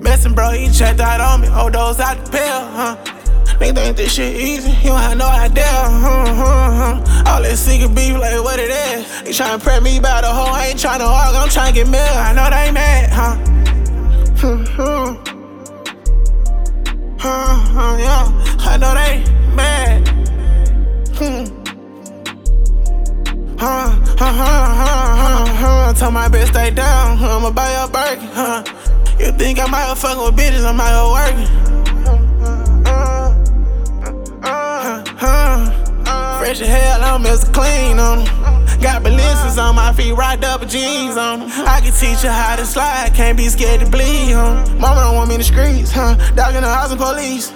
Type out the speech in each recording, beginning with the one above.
Listen, bro, he checked out on me. Overdose out the pill, huh? Nigga think this shit easy, you don't have no idea. Huh, huh, huh. All this secret beef, like what it is. They tryna prep me by the hoe, I ain't tryna argue, I'm tryna get mad. I know they mad, huh? Hmm, hmm. Huh, huh, yeah. I know they mad. Hmm. Huh, huh, huh, huh, huh, huh. Tell my bitch stay down, I'ma buy your Birkin, huh? You think I might have fucking with bitches, I might have working. Fresh as hell, I'm Mr. Clean on them. Got balances on my feet, right up with jeans on them. I can teach you how to slide, can't be scared to bleed, huh? Mama don't want me in the streets, huh? Dog in the house and police.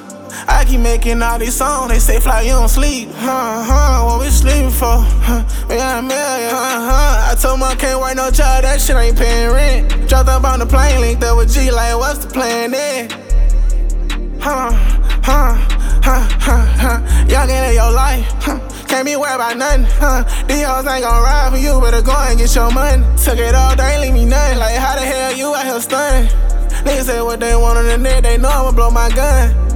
I keep making all these songs, they say fly, you don't sleep. Huh, huh, what we sleeping for? Huh, got a million, huh, huh. Told my can't write no child, that shit ain't paying rent. Dropped up on the plane, linked up with G, like, what's the plan there? Huh, huh, huh, huh, huh. Young in your life, huh. Can't be worried about nothing, huh? These hoes ain't gon' ride for you, better go and get your money. Took it all, they ain't leave me nothing. Like, how the hell you out here stunning? Niggas say what they want on the net, they know I'ma blow my gun.